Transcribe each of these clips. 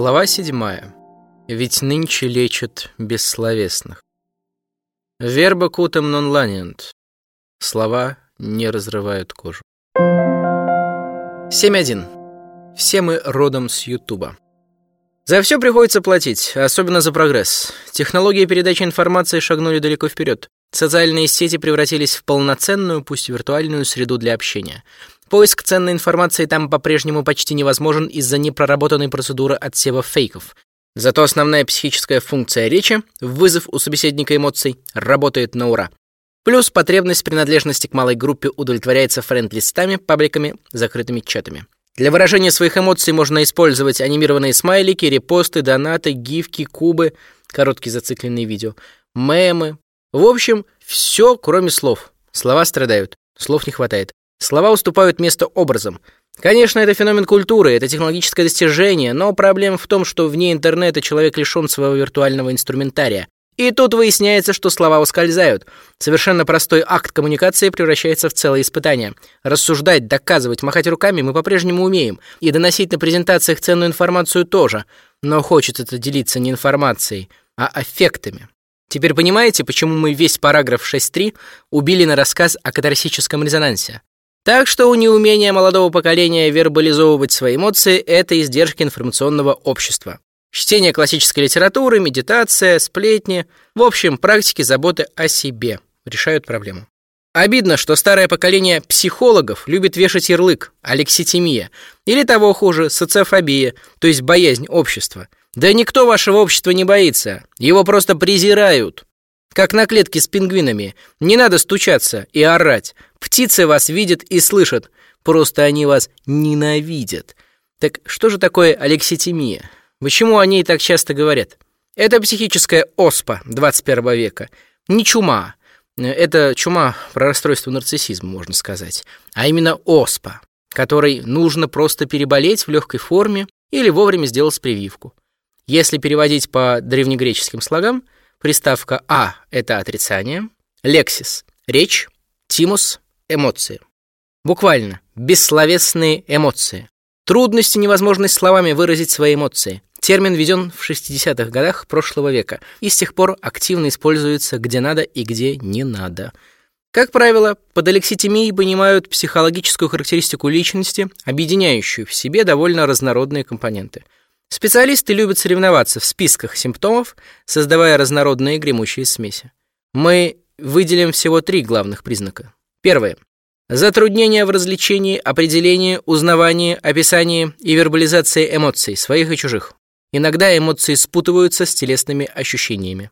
Глава седьмая. Ведь нынче лечат бессловесных. Верба кутам нон ланиент. Слова не разрывают кожу. 7.1. Все мы родом с Ютуба. За все приходится платить, особенно за прогресс. Технологии передачи информации шагнули далеко вперед. Социальные сети превратились в полноценную, пусть виртуальную среду для общения. Поиск ценной информации там по-прежнему почти невозможен из-за непроработанной процедуры отсева фейков. Зато основная психическая функция речи, вызов у собеседника эмоций, работает на ура. Плюс потребность принадлежности к малой группе удовлетворяется френд-листами, пабликами, закрытыми чатами. Для выражения своих эмоций можно использовать анимированные смайлики, репосты, донаты, гифки, кубы, короткие зацикленные видео, мемы. В общем, все, кроме слов. Слова страдают, слов не хватает. Слова уступают место образом. Конечно, это феномен культуры, это технологическое достижение, но проблема в том, что вне интернета человек лишен своего виртуального инструментария. И тут выясняется, что слова ускользают. Совершенно простой акт коммуникации превращается в целое испытание. Рассуждать, доказывать, махать руками мы по-прежнему умеем, и доносить на презентациях ценную информацию тоже. Но хочется это делиться не информацией, а аффектами. Теперь понимаете, почему мы весь параграф 6.3 убили на рассказ о катарсическом резонансе? Так что у неумения молодого поколения вербализовывать свои эмоции это издержки информационного общества. Чтение классической литературы, медитация, сплетни, в общем, практики заботы о себе решают проблему. Обидно, что старое поколение психологов любит вешать ярлык алекситимия или того хуже социофобия, то есть боязнь общества. Да никто вашего общества не боится, его просто презирают. Как на клетке с пингвинами. Не надо стучаться и орать. Птицы вас видят и слышат. Просто они вас ненавидят. Так что же такое алекситимия? Почему о ней так часто говорят? Это психическая оспа 21 века. Не чума. Это чума про расстройство нарциссизма, можно сказать. А именно оспа, которой нужно просто переболеть в легкой форме или вовремя сделать прививку. Если переводить по древнегреческим слогам – Приставка «а» — это отрицание, лексис — речь, тимус — эмоции. Буквально, бессловесные эмоции. Трудности, невозможность словами выразить свои эмоции. Термин введен в 60-х годах прошлого века и с тех пор активно используется где надо и где не надо. Как правило, под алекситимией понимают психологическую характеристику личности, объединяющую в себе довольно разнородные компоненты – Специалисты любят соревноваться в списках симптомов, создавая разнородные гремучие смеси. Мы выделим всего три главных признака. Первое. Затруднения в развлечении, определении, узнавании, описании и вербализации эмоций, своих и чужих. Иногда эмоции спутываются с телесными ощущениями.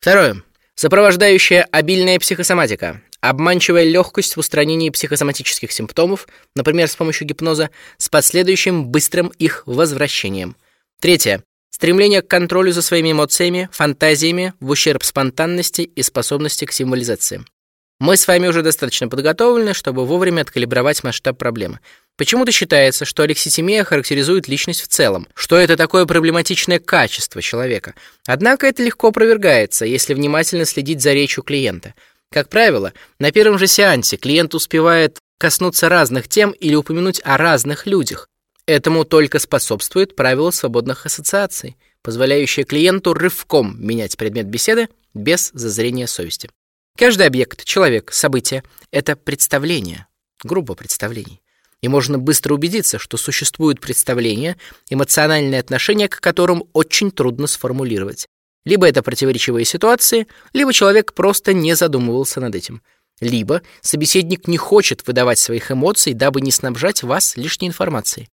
Второе. Сопровождающая обильная психосоматика, обманчивая легкость в устранении психосоматических симптомов, например, с помощью гипноза, с последующим быстрым их возвращением. Третье. Стремление к контролю за своими эмоциями, фантазиями в ущерб спонтанности и способности к символизации. Мы с вами уже достаточно подготовлены, чтобы вовремя откалибровать масштаб проблемы. Почему-то считается, что алекситимия характеризует личность в целом, что это такое проблематичное качество человека. Однако это легко опровергается, если внимательно следить за речью клиента. Как правило, на первом же сеансе клиент успевает коснуться разных тем или упомянуть о разных людях. Этому только способствует правило свободных ассоциаций, позволяющее клиенту рывком менять предмет беседы без зазрения совести. Каждый объект, человек, событие это представление, грубо представлений. И можно быстро убедиться, что существуют представления, эмоциональные отношения к которым очень трудно сформулировать. Либо это противоречивые ситуации, либо человек просто не задумывался над этим. Либо собеседник не хочет выдавать своих эмоций, дабы не снабжать вас лишней информацией.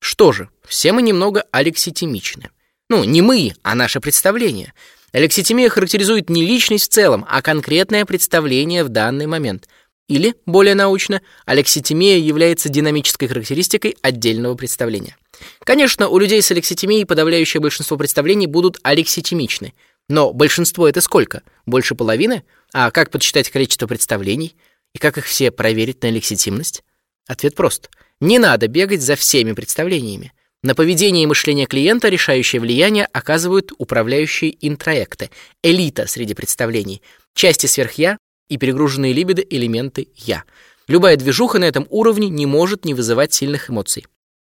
Что же, все мы немного алекситимичны. Ну, не мы, а наше представление. Алекситимия характеризует не личность в целом, а конкретное представление в данный момент. Или, более научно, алекситимия является динамической характеристикой отдельного представления. Конечно, у людей с алекситимией подавляющее большинство представлений будут алекситимичны. Но большинство это сколько? Больше половины? А как подсчитать количество представлений? И как их все проверить на алекситимность? Ответ прост – не надо бегать за всеми представлениями. На поведение и мышление клиента решающее влияние оказывают управляющие интроекты, элита среди представлений, части сверхя и перегруженные либидо элементы я. Любая движуха на этом уровне не может не вызывать сильных эмоций.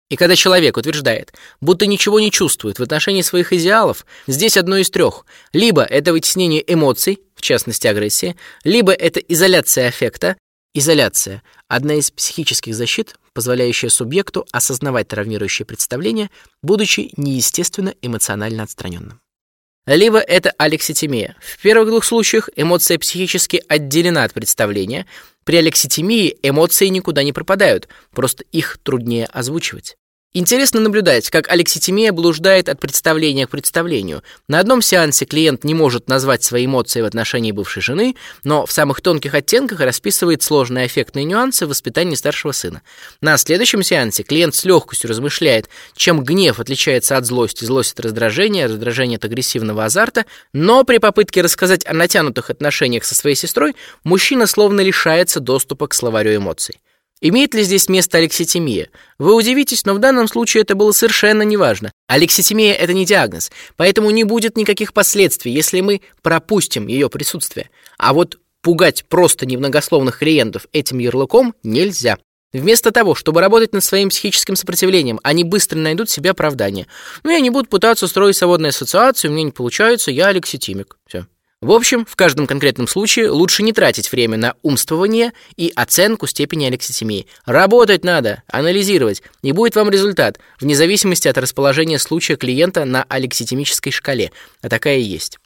И когда человек утверждает, будто ничего не чувствует в отношении своих идеалов, здесь одно из трех. Либо это вытеснение эмоций, в частности агрессии, либо это изоляция аффекта. Изоляция – одна из психических защит, позволяющая субъекту осознавать травмирующие представления, будучи неестественно эмоционально отстраненным. Либо это алекситимия. В первых двух случаях эмоция психически отделена от представления. При алекситимии эмоции никуда не пропадают, просто их труднее озвучивать. Интересно наблюдать, как алекситимия блуждает от представления к представлению. На одном сеансе клиент не может назвать свои эмоции в отношении бывшей жены, но в самых тонких оттенках расписывает сложные эффектные нюансы в воспитании старшего сына. На следующем сеансе клиент с легкостью размышляет, чем гнев отличается от злости, злость от раздражения, раздражение от агрессивного азарта, но при попытке рассказать о натянутых отношениях со своей сестрой, мужчина словно лишается доступа к словарю эмоций. Имеет ли здесь место алекситимия? Вы удивитесь, но в данном случае это было совершенно неважно. Алекситимия это не диагноз, поэтому не будет никаких последствий, если мы пропустим ее присутствие. А вот пугать просто немногословных клиентов этим ярлыком нельзя. Вместо того, чтобы работать над своим психическим сопротивлением, они быстро найдут себе оправдание. Ну, я не буду пытаться строить свободную ассоциацию, мне не получается, я алекситимик. Все. В общем, в каждом конкретном случае лучше не тратить время на умствование и оценку степени алекситимии. Работать надо, анализировать, и будет вам результат, вне зависимости от расположения случая клиента на алекситимической шкале, а такая и есть.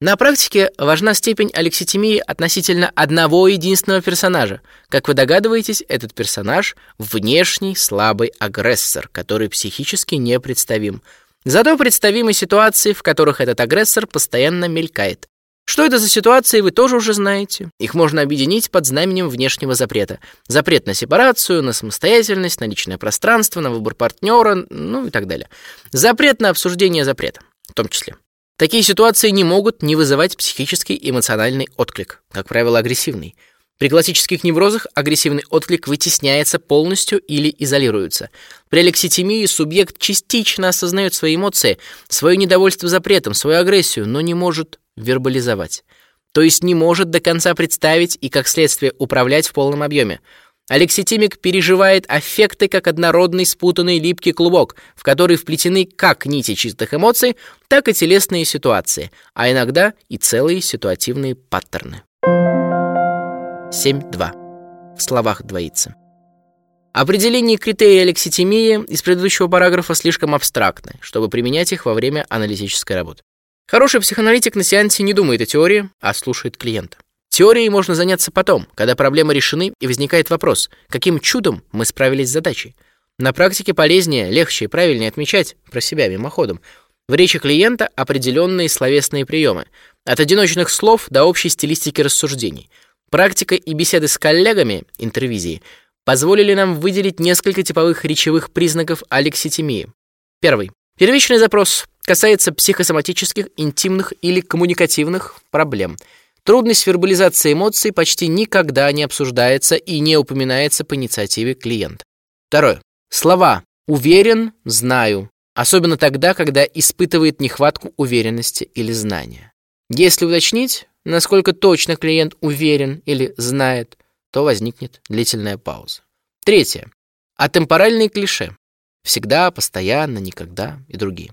На практике важна степень алекситимии относительно одного единственного персонажа. Как вы догадываетесь, этот персонаж – внешний слабый агрессор, который психически непредставим. Зато представимы ситуации, в которых этот агрессор постоянно мелькает. Что это за ситуации, вы тоже уже знаете. Их можно объединить под знаменем внешнего запрета. Запрет на сепарацию, на самостоятельность, на личное пространство, на выбор партнера, ну и так далее. Запрет на обсуждение запрета, в том числе. Такие ситуации не могут не вызывать психический эмоциональный отклик, как правило, агрессивный. При классических неврозах агрессивный отклик вытесняется полностью или изолируется. При алекситимии субъект частично осознает свои эмоции, свое недовольство запретом, свою агрессию, но не может вербализовать. То есть не может до конца представить и, как следствие, управлять в полном объеме. Алекситимик переживает аффекты как однородный спутанный липкий клубок, в который вплетены как нити чистых эмоций, так и телесные ситуации, а иногда и целые ситуативные паттерны. 7.2. В словах двоится. Определение критерий алекситимии из предыдущего параграфа слишком абстрактны, чтобы применять их во время аналитической работы. Хороший психоаналитик на сеансе не думает о теории, а слушает клиента. Теорией можно заняться потом, когда проблемы решены и возникает вопрос, каким чудом мы справились с задачей. На практике полезнее, легче и правильнее отмечать про себя мимоходом в речи клиента определенные словесные приемы, от одиночных слов до общей стилистики рассуждений. Практика и беседы с коллегами, интервизии, позволили нам выделить несколько типовых речевых признаков алекситимии. Первый. Первичный запрос касается психосоматических, интимных или коммуникативных проблем. Трудность вербализации эмоций почти никогда не обсуждается и не упоминается по инициативе клиента. Второе. Слова «уверен», «знаю», особенно тогда, когда испытывает нехватку уверенности или знания. Если уточнить, насколько точно клиент уверен или знает, то возникнет длительная пауза. Третье. Атемпоральные клише. Всегда, постоянно, никогда и другие.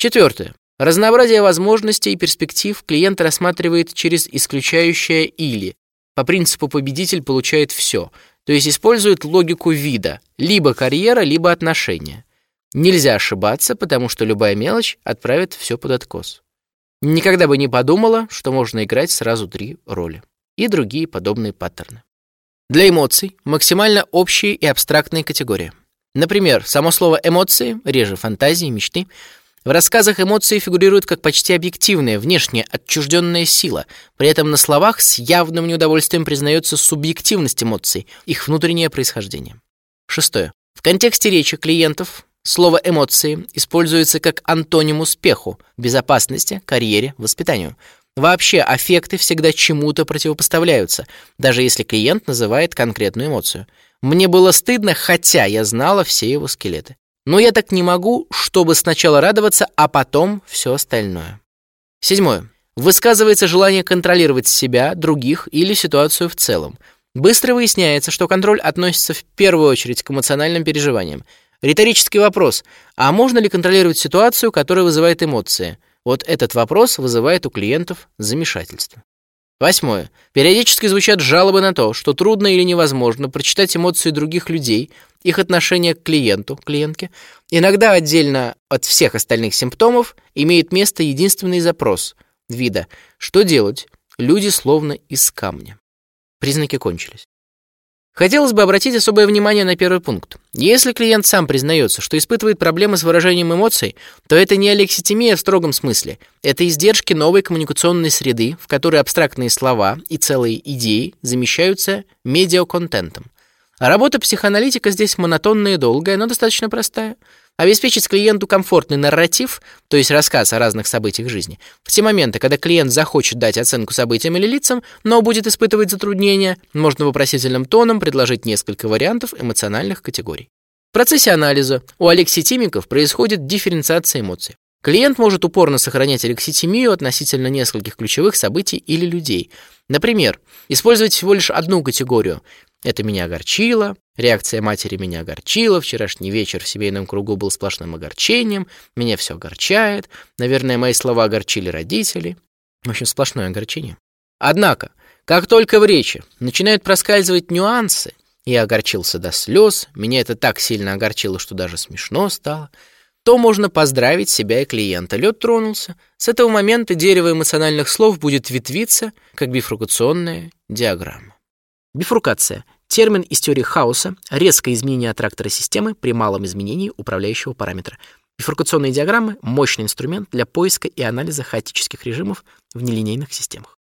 Четвертое. Разнообразие возможностей и перспектив клиент рассматривает через исключающее «или». По принципу победитель получает все, то есть использует логику вида, либо карьера, либо отношения. Нельзя ошибаться, потому что любая мелочь отправит все под откос. Никогда бы не подумала, что можно играть сразу три роли. И другие подобные паттерны. Для эмоций максимально общие и абстрактные категории. Например, само слово «эмоции», реже фантазии, мечты – в рассказах эмоции фигурируют как почти объективная, внешняя, отчужденная сила. При этом на словах с явным неудовольствием признается субъективность эмоций, их внутреннее происхождение. Шестое. В контексте речи клиентов слово «эмоции» используется как антоним успеху, безопасности, карьере, воспитанию. Вообще, аффекты всегда чему-то противопоставляются, даже если клиент называет конкретную эмоцию. Мне было стыдно, хотя я знала все его скелеты. Но я так не могу, чтобы сначала радоваться, а потом все остальное. Седьмое. Высказывается желание контролировать себя, других или ситуацию в целом. Быстро выясняется, что контроль относится в первую очередь к эмоциональным переживаниям. Риторический вопрос. А можно ли контролировать ситуацию, которая вызывает эмоции? Вот этот вопрос вызывает у клиентов замешательство. Восьмое. Периодически звучат жалобы на то, что трудно или невозможно прочитать эмоции других людей, их отношение к клиенту, клиентке. Иногда отдельно от всех остальных симптомов имеет место единственный запрос вида «что делать?» Люди словно из камня. Признаки кончились. Хотелось бы обратить особое внимание на первый пункт. Если клиент сам признается, что испытывает проблемы с выражением эмоций, то это не алекситимия в строгом смысле. Это издержки новой коммуникационной среды, в которой абстрактные слова и целые идеи замещаются медиаконтентом. Работа психоаналитика здесь монотонная и долгая, но достаточно простая – Обеспечить клиенту комфортный нарратив, то есть рассказ о разных событиях жизни, в те моменты, когда клиент захочет дать оценку событиям или лицам, но будет испытывать затруднения, можно вопросительным тоном предложить несколько вариантов эмоциональных категорий. В процессе анализа у алекситимиков происходит дифференциация эмоций. Клиент может упорно сохранять алекситимию относительно нескольких ключевых событий или людей. Например, использовать всего лишь одну категорию это меня огорчило, реакция матери меня огорчила, вчерашний вечер в семейном кругу был сплошным огорчением, меня все огорчает, наверное, мои слова огорчили родителей. В общем, сплошное огорчение. Однако, как только в речи начинают проскальзывать нюансы, я огорчился до слез, меня это так сильно огорчило, что даже смешно стало, то можно поздравить себя и клиента. Лед тронулся. С этого момента дерево эмоциональных слов будет ветвиться, как бифрукационная диаграмма. Бифуркация – термин из теории хаоса, резкое изменение трактора системы при малом изменении управляющего параметра. Бифуркационные диаграммы – мощный инструмент для поиска и анализа хаотических режимов в нелинейных системах.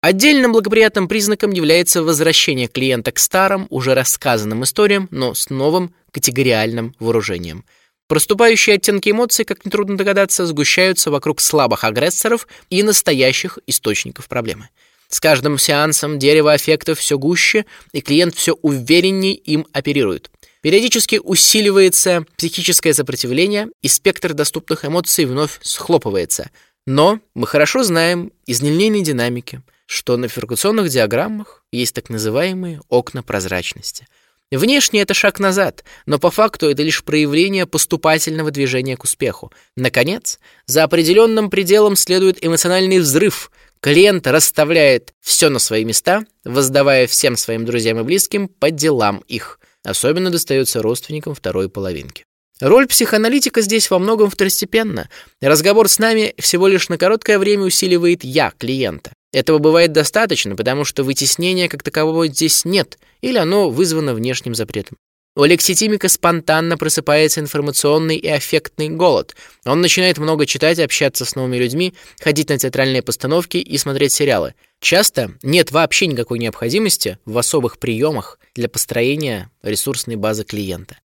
Отдельным благоприятным признаком является возвращение клиента к старым, уже рассказанным историям, но с новым категориальным вооружением. Проступающие оттенки эмоций, как нетрудно догадаться, сгущаются вокруг слабых агрессоров и настоящих источников проблемы – с каждым сеансом дерево аффектов все гуще, и клиент все увереннее им оперирует. Периодически усиливается психическое сопротивление, и спектр доступных эмоций вновь схлопывается. Но мы хорошо знаем из нелинейной динамики, что на феркуционных диаграммах есть так называемые окна прозрачности. Внешне это шаг назад, но по факту это лишь проявление поступательного движения к успеху. Наконец, за определенным пределом следует эмоциональный взрыв, Клиент расставляет все на свои места, воздавая всем своим друзьям и близким по делам их. Особенно достается родственникам второй половинки. Роль психоаналитика здесь во многом второстепенна. Разговор с нами всего лишь на короткое время усиливает «я» клиента. Этого бывает достаточно, потому что вытеснения как такового здесь нет, или оно вызвано внешним запретом. У лекситимика спонтанно просыпается информационный и аффектный голод. Он начинает много читать, общаться с новыми людьми, ходить на театральные постановки и смотреть сериалы. Часто нет вообще никакой необходимости в особых приемах для построения ресурсной базы клиента.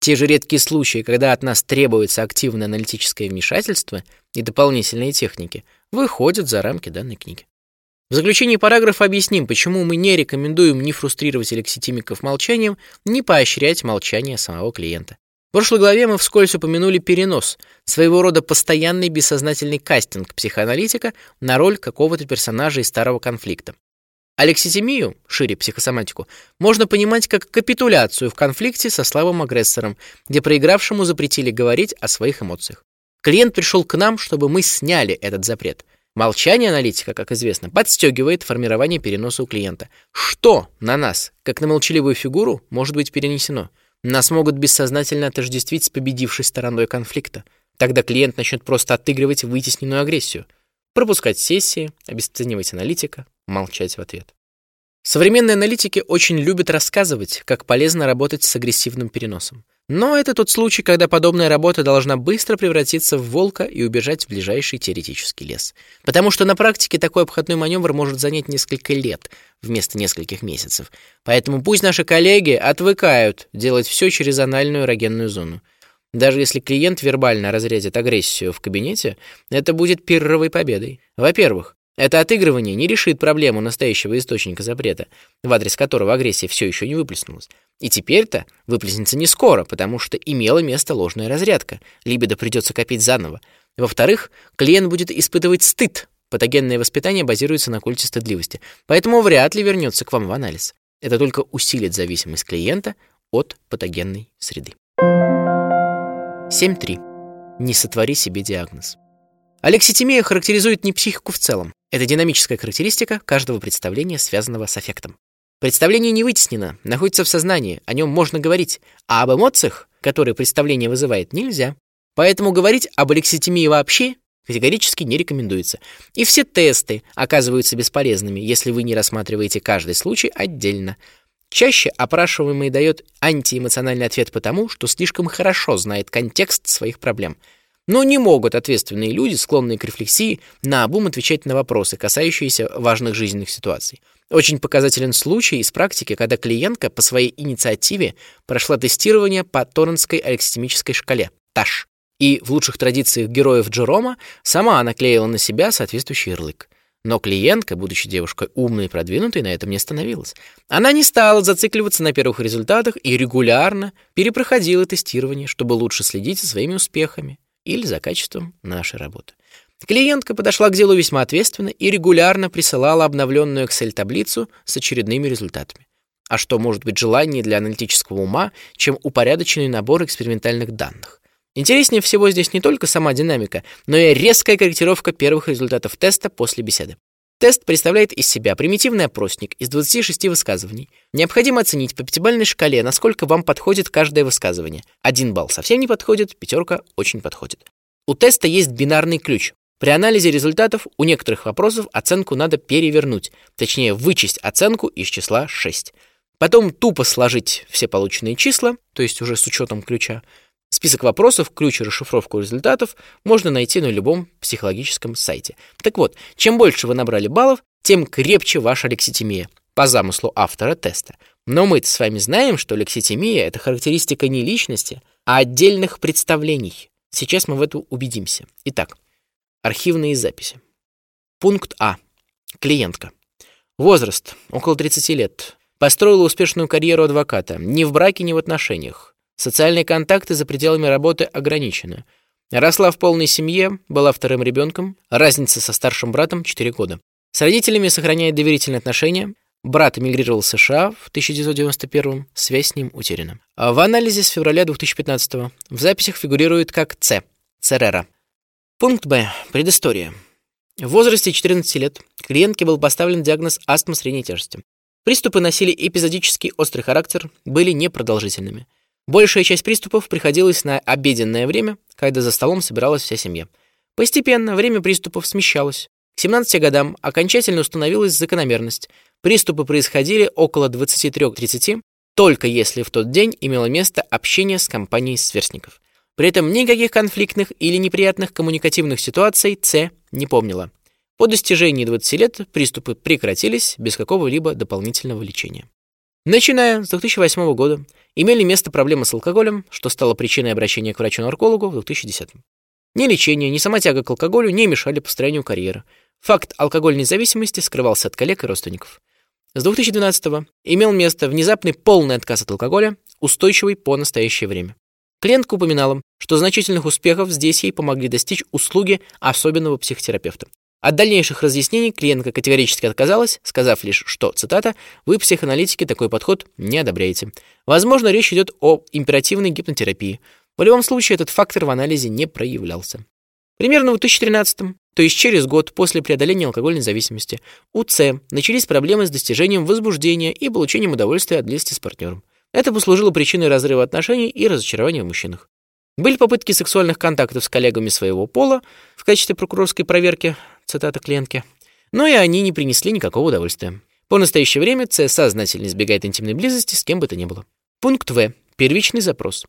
Те же редкие случаи, когда от нас требуется активное аналитическое вмешательство и дополнительные техники, выходят за рамки данной книги. В заключении параграфа объясним, почему мы не рекомендуем ни фрустрировать алекситимиков молчанием, ни поощрять молчание самого клиента. В прошлой главе мы вскользь упомянули перенос, своего рода постоянный бессознательный кастинг психоаналитика на роль какого-то персонажа из старого конфликта. Алекситимию, шире психосоматику, можно понимать как капитуляцию в конфликте со слабым агрессором, где проигравшему запретили говорить о своих эмоциях. Клиент пришел к нам, чтобы мы сняли этот запрет – Молчание аналитика, как известно, подстегивает формирование переноса у клиента. Что на нас, как на молчаливую фигуру, может быть перенесено? Нас могут бессознательно отождествить с победившей стороной конфликта. Тогда клиент начнет просто отыгрывать вытесненную агрессию, пропускать сессии, обесценивать аналитика, молчать в ответ. Современные аналитики очень любят рассказывать, как полезно работать с агрессивным переносом. Но это тот случай, когда подобная работа должна быстро превратиться в волка и убежать в ближайший теоретический лес. Потому что на практике такой обходной маневр может занять несколько лет вместо нескольких месяцев. Поэтому пусть наши коллеги отвыкают делать все через анальную эрогенную зону. Даже если клиент вербально разрядит агрессию в кабинете, это будет первой победой. Во-первых, это отыгрывание не решит проблему настоящего источника запрета, в адрес которого агрессия все еще не выплеснулась. И теперь-то выплеснется не скоро, потому что имела место ложная разрядка. Либидо придется копить заново. Во-вторых, клиент будет испытывать стыд. Патогенное воспитание базируется на культе стыдливости, поэтому вряд ли вернется к вам в анализ. Это только усилит зависимость клиента от патогенной среды. Thank you 7.3. Не сотвори себе диагноз. Алекситимия характеризует не психику в целом. Это динамическая характеристика каждого представления, связанного с аффектом. Представление не вытеснено, находится в сознании, о нем можно говорить, а об эмоциях, которые представление вызывает, нельзя. Поэтому говорить об алекситимии вообще категорически не рекомендуется. И все тесты оказываются бесполезными, если вы не рассматриваете каждый случай отдельно. Чаще опрашиваемый дает антиэмоциональный ответ потому, что слишком хорошо знает контекст своих проблем. Но не могут ответственные люди, склонные к рефлексии, наобум отвечать на вопросы, касающиеся важных жизненных ситуаций. Очень показателен случай из практики, когда клиентка по своей инициативе прошла тестирование по Торренской алекситимической шкале ТАШ. И в лучших традициях героев Джерома сама наклеила на себя соответствующий ярлык. Но клиентка, будучи девушкой умной и продвинутой, на этом не остановилась. Она не стала зацикливаться на первых результатах и регулярно перепроходила тестирование, чтобы лучше следить за своими успехами или за качеством нашей работы. Клиентка подошла к делу весьма ответственно и регулярно присылала обновленную Excel-таблицу с очередными результатами. А что может быть желание для аналитического ума, чем упорядоченный набор экспериментальных данных? Интереснее всего здесь не только сама динамика, но и резкая корректировка первых результатов теста после беседы. Тест представляет из себя примитивный опросник из 26 высказываний. Необходимо оценить по пятибалльной шкале, насколько вам подходит каждое высказывание. Один балл совсем не подходит, пятерка очень подходит. У теста есть бинарный ключ. При анализе результатов у некоторых вопросов оценку надо перевернуть, точнее вычесть оценку из числа 6. Потом тупо сложить все полученные числа, то есть уже с учетом ключа, Список вопросов, ключ и расшифровку результатов можно найти на любом психологическом сайте. Так вот, чем больше вы набрали баллов, тем крепче ваша лекситимия, по замыслу автора теста. Но мы с вами знаем, что лекситимия — это характеристика не личности, а отдельных представлений. Сейчас мы в этом убедимся. Итак, архивные записи. Пункт А. Клиентка. Возраст — около 30 лет. Построила успешную карьеру адвоката. Ни в браке, ни в отношениях. Социальные контакты за пределами работы ограничены. Росла в полной семье, была вторым ребенком, разница со старшим братом 4 года. С родителями сохраняет доверительные отношения. Брат эмигрировал в США в 1991 связь с ним утеряна. А в анализе с февраля 2015 в записях фигурирует как С, Церера. Пункт Б. Предыстория. В возрасте 14 лет клиентке был поставлен диагноз астма средней тяжести. Приступы носили эпизодический острый характер, были непродолжительными. Большая часть приступов приходилась на обеденное время, когда за столом собиралась вся семья. Постепенно время приступов смещалось. К 17 годам окончательно установилась закономерность. Приступы происходили около 23-30, только если в тот день имело место общение с компанией сверстников. При этом никаких конфликтных или неприятных коммуникативных ситуаций С не помнила. По достижении 20 лет приступы прекратились без какого-либо дополнительного лечения. Начиная с 2008 года имели место проблемы с алкоголем, что стало причиной обращения к врачу-наркологу в 2010. Ни лечение, ни сама тяга к алкоголю не мешали построению карьеры. Факт алкогольной зависимости скрывался от коллег и родственников. С 2012 имел место внезапный полный отказ от алкоголя, устойчивый по настоящее время. Клиентка упоминала, что значительных успехов здесь ей помогли достичь услуги особенного психотерапевта. От дальнейших разъяснений клиентка категорически отказалась, сказав лишь, что, цитата, «Вы, психоаналитики, такой подход не одобряете. Возможно, речь идет о императивной гипнотерапии. В любом случае, этот фактор в анализе не проявлялся». Примерно в 2013 то есть через год после преодоления алкогольной зависимости, у Ц начались проблемы с достижением возбуждения и получением удовольствия от близости с партнером. Это послужило причиной разрыва отношений и разочарования в мужчинах. Были попытки сексуальных контактов с коллегами своего пола в качестве прокурорской проверки, цитата клиентки, но и они не принесли никакого удовольствия. По настоящее время С сознательно избегает интимной близости с кем бы то ни было. Пункт В. Первичный запрос.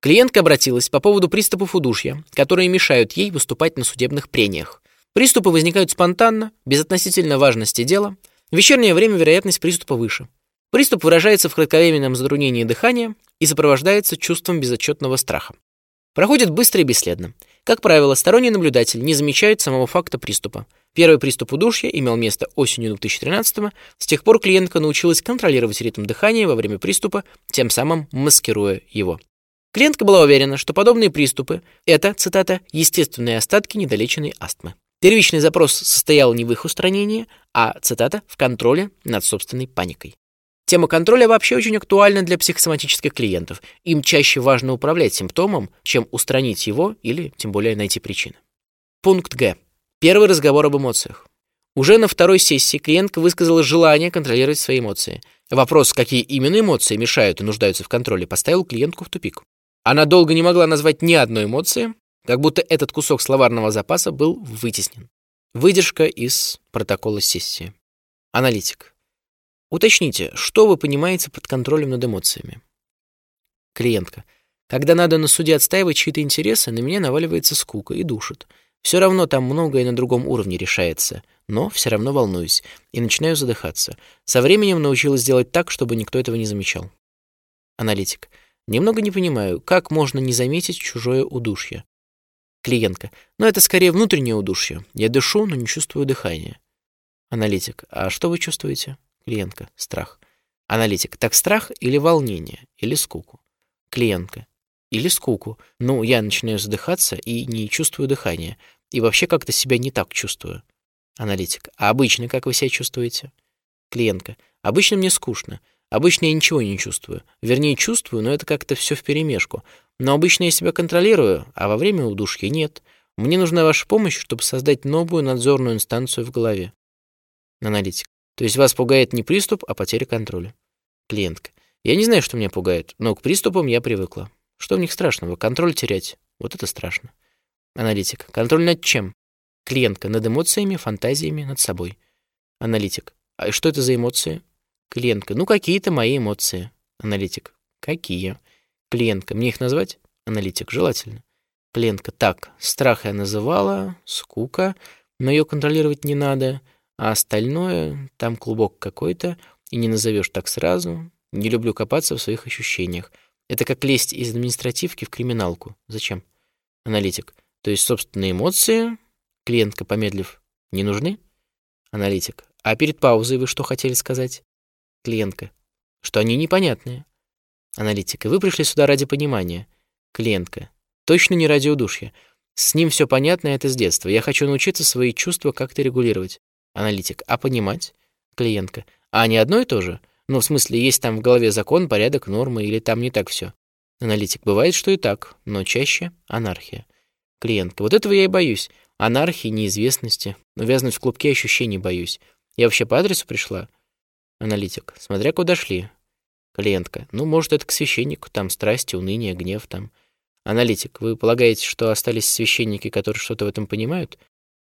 Клиентка обратилась по поводу приступов удушья, которые мешают ей выступать на судебных прениях. Приступы возникают спонтанно, без относительно важности дела. В вечернее время вероятность приступа выше. Приступ выражается в кратковременном затруднении дыхания и сопровождается чувством безотчетного страха. Проходит быстро и бесследно. Как правило, сторонний наблюдатель не замечает самого факта приступа. Первый приступ удушья имел место осенью 2013-го. С тех пор клиентка научилась контролировать ритм дыхания во время приступа, тем самым маскируя его. Клиентка была уверена, что подобные приступы – это, цитата, «естественные остатки недолеченной астмы». Первичный запрос состоял не в их устранении, а, цитата, «в контроле над собственной паникой». Тема контроля вообще очень актуальна для психосоматических клиентов. Им чаще важно управлять симптомом, чем устранить его или, тем более, найти причины. Пункт Г. Первый разговор об эмоциях. Уже на второй сессии клиентка высказала желание контролировать свои эмоции. Вопрос, какие именно эмоции мешают и нуждаются в контроле, поставил клиентку в тупик. Она долго не могла назвать ни одной эмоции, как будто этот кусок словарного запаса был вытеснен. Выдержка из протокола сессии. Аналитик. Уточните, что вы понимаете под контролем над эмоциями? Клиентка. Когда надо на суде отстаивать чьи-то интересы, на меня наваливается скука и душит. Все равно там многое на другом уровне решается, но все равно волнуюсь и начинаю задыхаться. Со временем научилась делать так, чтобы никто этого не замечал. Аналитик. Немного не понимаю, как можно не заметить чужое удушье. Клиентка. Но это скорее внутреннее удушье. Я дышу, но не чувствую дыхания. Аналитик. А что вы чувствуете? Клиентка. Страх. Аналитик. Так страх или волнение, или скуку? Клиентка. Или скуку. Ну, я начинаю задыхаться и не чувствую дыхания. И вообще как-то себя не так чувствую. Аналитик. А обычно как вы себя чувствуете? Клиентка. Обычно мне скучно. Обычно я ничего не чувствую. Вернее, чувствую, но это как-то все вперемешку. Но обычно я себя контролирую, а во время удушья нет. Мне нужна ваша помощь, чтобы создать новую надзорную инстанцию в голове. Аналитик. То есть вас пугает не приступ, а потеря контроля. Клиентка. Я не знаю, что меня пугает, но к приступам я привыкла. Что в них страшного? Контроль терять. Вот это страшно. Аналитик. Контроль над чем? Клиентка. Над эмоциями, фантазиями, над собой. Аналитик. А что это за эмоции? Клиентка. Ну, какие-то мои эмоции. Аналитик. Какие? Клиентка. Мне их назвать? Аналитик. Желательно. Клиентка. Так, страх я называла, скука, но ее контролировать не надо. А остальное, там клубок какой-то, и не назовешь так сразу. Не люблю копаться в своих ощущениях. Это как лезть из административки в криминалку. Зачем? Аналитик. То есть собственные эмоции, клиентка, помедлив, не нужны? Аналитик. А перед паузой вы что хотели сказать? Клиентка. Что они непонятные. Аналитик. Вы пришли сюда ради понимания. Клиентка. Точно не ради удушья. С ним все понятно, это с детства. Я хочу научиться свои чувства как-то регулировать. Аналитик. А понимать? Клиентка. А не одно и то же? Ну, в смысле, есть там в голове закон, порядок, нормы, или там не так все? Аналитик. Бывает, что и так, но чаще анархия. Клиентка. Вот этого я и боюсь. Анархии, неизвестности. Увязнуть в клубке ощущений боюсь. Я вообще по адресу пришла? Аналитик. Смотря куда шли. Клиентка. Ну, может, это к священнику, там страсти, уныние, гнев там. Аналитик. Вы полагаете, что остались священники, которые что-то в этом понимают?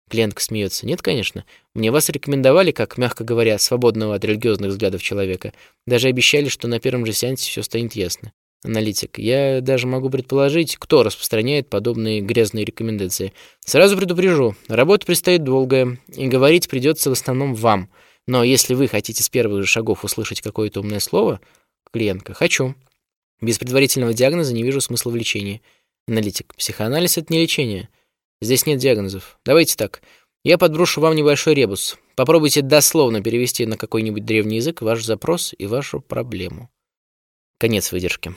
Клиентка смеется. Нет, конечно. Мне вас рекомендовали, как, мягко говоря, свободного от религиозных взглядов человека. Даже обещали, что на первом же сеансе все станет ясно. Аналитик. Я даже могу предположить, кто распространяет подобные грязные рекомендации. Сразу предупрежу, работа предстоит долгая, и говорить придется в основном вам. Но если вы хотите с первых же шагов услышать какое-то умное слово, клиентка, хочу. Без предварительного диагноза не вижу смысла в лечении. Аналитик. Психоанализ — это не лечение. Здесь нет диагнозов. Давайте так. Я подброшу вам небольшой ребус. Попробуйте дословно перевести на какой-нибудь древний язык ваш запрос и вашу проблему. Конец выдержки.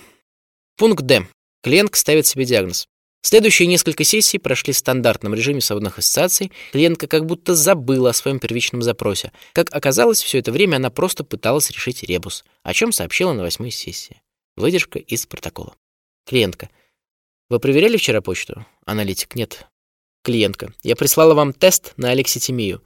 Пункт Д. Клиент ставит себе диагноз. Следующие несколько сессий прошли в стандартном режиме свободных ассоциаций. Клиентка как будто забыла о своем первичном запросе. Как оказалось, все это время она просто пыталась решить ребус, о чем сообщила на восьмой сессии. Выдержка из протокола. Клиентка. Вы проверяли вчера почту? Аналитик. Нет. Клиентка. Я прислала вам тест на алекситимию.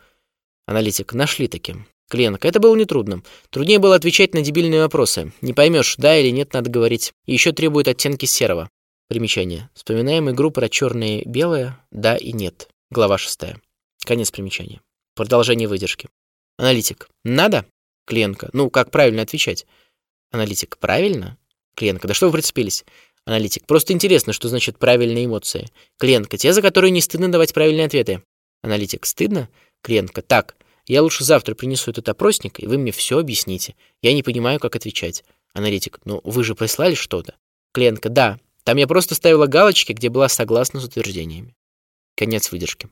Аналитик. Нашли таким. Клиентка. Это было нетрудно. Труднее было отвечать на дебильные вопросы. Не поймешь, да или нет, надо говорить. И еще требует оттенки серого. Примечание. Вспоминаем игру про черное и белое, да и нет. Глава шестая. Конец примечания. Продолжение выдержки. Аналитик. Надо? Клиентка. Ну, как правильно отвечать? Аналитик. Правильно? Клиентка. Да что вы прицепились? Аналитик. Просто интересно, что значит правильные эмоции. Клиентка. Те, за которые не стыдно давать правильные ответы. Аналитик. Стыдно? Клиентка. Так, я лучше завтра принесу этот опросник, и вы мне все объясните. Я не понимаю, как отвечать. Аналитик. Ну, вы же прислали что-то? Клиентка. Да. Там я просто ставила галочки, где была согласна с утверждениями. Конец выдержки.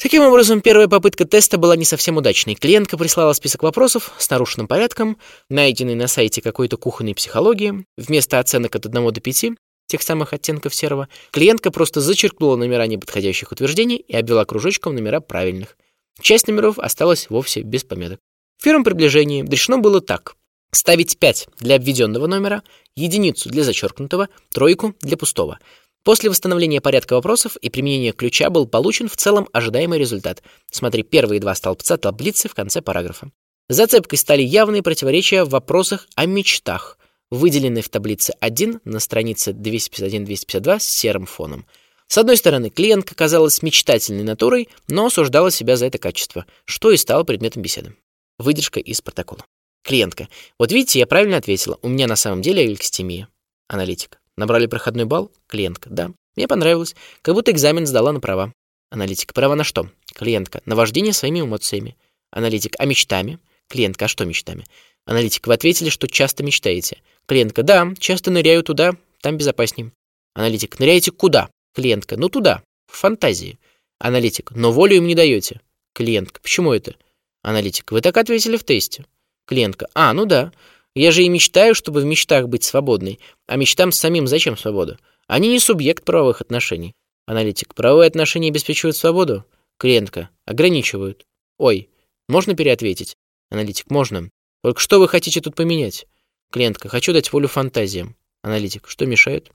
Таким образом, первая попытка теста была не совсем удачной. Клиентка прислала список вопросов с нарушенным порядком, найденный на сайте какой-то кухонной психологии. Вместо оценок от 1 до 5 тех самых оттенков серого, клиентка просто зачеркнула номера неподходящих утверждений и обвела кружочком номера правильных. Часть номеров осталась вовсе без пометок. В первом приближении решено было так. Ставить 5 для обведенного номера, единицу для зачеркнутого, тройку для пустого. После восстановления порядка вопросов и применения ключа был получен в целом ожидаемый результат. Смотри первые два столбца таблицы в конце параграфа. Зацепкой стали явные противоречия в вопросах о мечтах, выделенные в таблице 1 на странице 251-252 с серым фоном. С одной стороны, клиентка казалась мечтательной натурой, но осуждала себя за это качество, что и стало предметом беседы. Выдержка из протокола. Клиентка. Вот видите, я правильно ответила. У меня на самом деле алекситимия. Аналитик. Набрали проходной балл? Клиентка. Да. Мне понравилось. Как будто экзамен сдала на права. Аналитик. Права на что? Клиентка. На вождение своими эмоциями. Аналитик. А мечтами? Клиентка. А что мечтами? Аналитик. Вы ответили, что часто мечтаете. Клиентка. Да, часто ныряю туда, там безопаснее. Аналитик. Ныряете куда? Клиентка. Ну туда, в фантазии. Аналитик. Но волю им не даете. Клиентка. Почему это? Аналитик. Вы так ответили в тесте. Клиентка. А, ну да. Я же и мечтаю, чтобы в мечтах быть свободной. А мечтам самим зачем свобода? Они не субъект правовых отношений. Аналитик. Правовые отношения обеспечивают свободу? Клиентка. Ограничивают. Ой, можно переответить? Аналитик. Можно. Только что вы хотите тут поменять? Клиентка. Хочу дать волю фантазиям. Аналитик. Что мешает?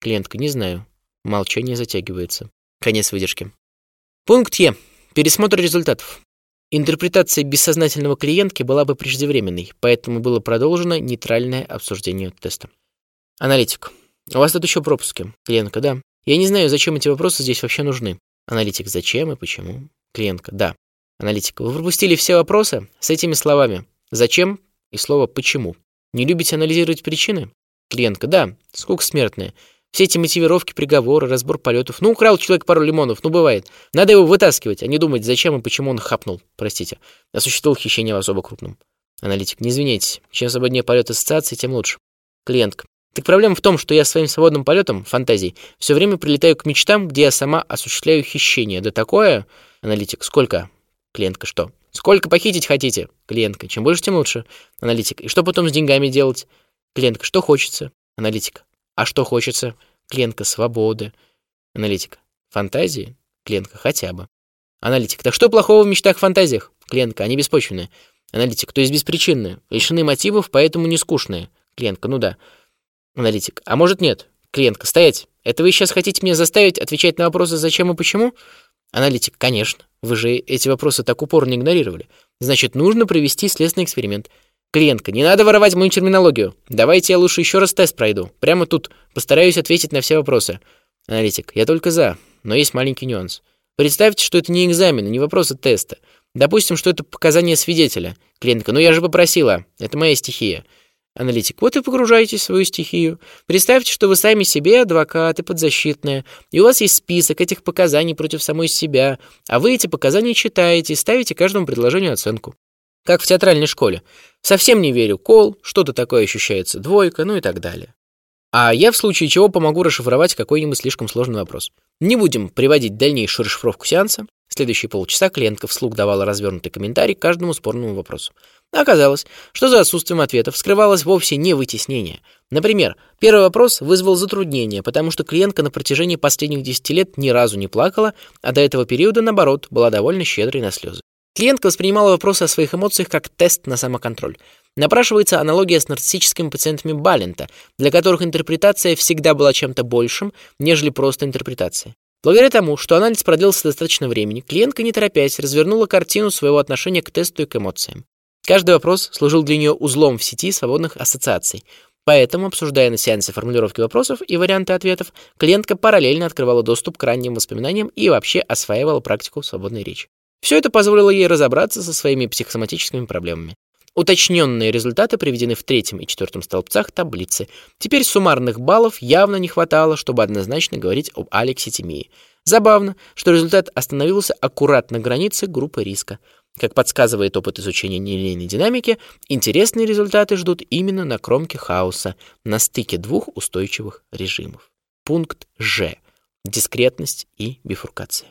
Клиентка. Не знаю. Молчание затягивается. Конец выдержки. Пункт Е. Пересмотр результатов. Интерпретация бессознательного клиентки была бы преждевременной, поэтому было продолжено нейтральное обсуждение теста. Аналитик. У вас тут еще пропуски. Клиентка. Да. Я не знаю, зачем эти вопросы здесь вообще нужны. Аналитик. Зачем и почему? Клиентка. Да. Аналитик. Вы пропустили все вопросы с этими словами. Зачем и слово почему. Не любите анализировать причины? Клиентка. Да. Скука смертная. Все эти мотивировки, приговоры, разбор полетов. Ну, украл человек пару лимонов, ну, бывает. Надо его вытаскивать, а не думать, зачем и почему он хапнул, простите. Осуществил хищение в особо крупном. Аналитик, не извиняйтесь. Чем свободнее полет ассоциации, тем лучше. Клиентка. Так проблема в том, что я своим свободным полетом, фантазией, все время прилетаю к мечтам, где я сама осуществляю хищение. Да такое... Аналитик. Сколько? Клиентка. Что? Сколько похитить хотите? Клиентка. Чем больше, тем лучше. Аналитик. И что потом с деньгами делать? Клиентка. Что хочется? Аналитик. А что хочется? Клиентка свободы. Аналитик. Фантазии? Клиентка хотя бы. Аналитик. Так что плохого в мечтах-фантазиях? Клиентка. Они беспочвенные. Аналитик. То есть беспричинные. Лишены мотивов, поэтому не скучные. Клиентка. Ну да. Аналитик. А может нет? Клиентка. Стоять. Это вы сейчас хотите меня заставить отвечать на вопросы зачем и почему? Аналитик. Конечно. Вы же эти вопросы так упорно игнорировали. Значит, нужно провести следственный эксперимент. Клиентка, не надо воровать мою терминологию. Давайте я лучше еще раз тест пройду. Прямо тут. Постараюсь ответить на все вопросы. Аналитик, я только за, но есть маленький нюанс. Представьте, что это не экзамен, не вопросы теста. Допустим, что это показания свидетеля. Клиентка, ну я же попросила. Это моя стихия. Аналитик, вот и погружаетесь в свою стихию. Представьте, что вы сами себе адвокат и подзащитная, и у вас есть список этих показаний против самой себя, а вы эти показания читаете и ставите каждому предложению оценку. Как в театральной школе. Совсем не верю. Кол, что-то такое ощущается, двойка, ну и так далее. А я в случае чего помогу расшифровать какой-нибудь слишком сложный вопрос. Не будем приводить дальнейшую расшифровку сеанса. Следующие полчаса клиентка вслух давала развернутый комментарий к каждому спорному вопросу. Оказалось, что за отсутствием ответов скрывалось вовсе не вытеснение. Например, первый вопрос вызвал затруднение, потому что клиентка на протяжении последних 10 лет ни разу не плакала, а до этого периода, наоборот, была довольно щедрой на слезы. Клиентка воспринимала вопросы о своих эмоциях как тест на самоконтроль. Напрашивается аналогия с нарциссическими пациентами Балента, для которых интерпретация всегда была чем-то большим, нежели просто интерпретация. Благодаря тому, что анализ продлился достаточно времени, клиентка, не торопясь, развернула картину своего отношения к тесту и к эмоциям. Каждый вопрос служил для нее узлом в сети свободных ассоциаций. Поэтому, обсуждая на сеансе формулировки вопросов и варианты ответов, клиентка параллельно открывала доступ к ранним воспоминаниям и вообще осваивала практику свободной речи. Все это позволило ей разобраться со своими психосоматическими проблемами. Уточненные результаты приведены в третьем и четвертом столбцах таблицы. Теперь суммарных баллов явно не хватало, чтобы однозначно говорить об алекситимии. Забавно, что результат остановился аккуратно на границе группы риска. Как подсказывает опыт изучения нелинейной динамики, интересные результаты ждут именно на кромке хаоса, на стыке двух устойчивых режимов. Пункт Ж. Дискретность и бифуркация.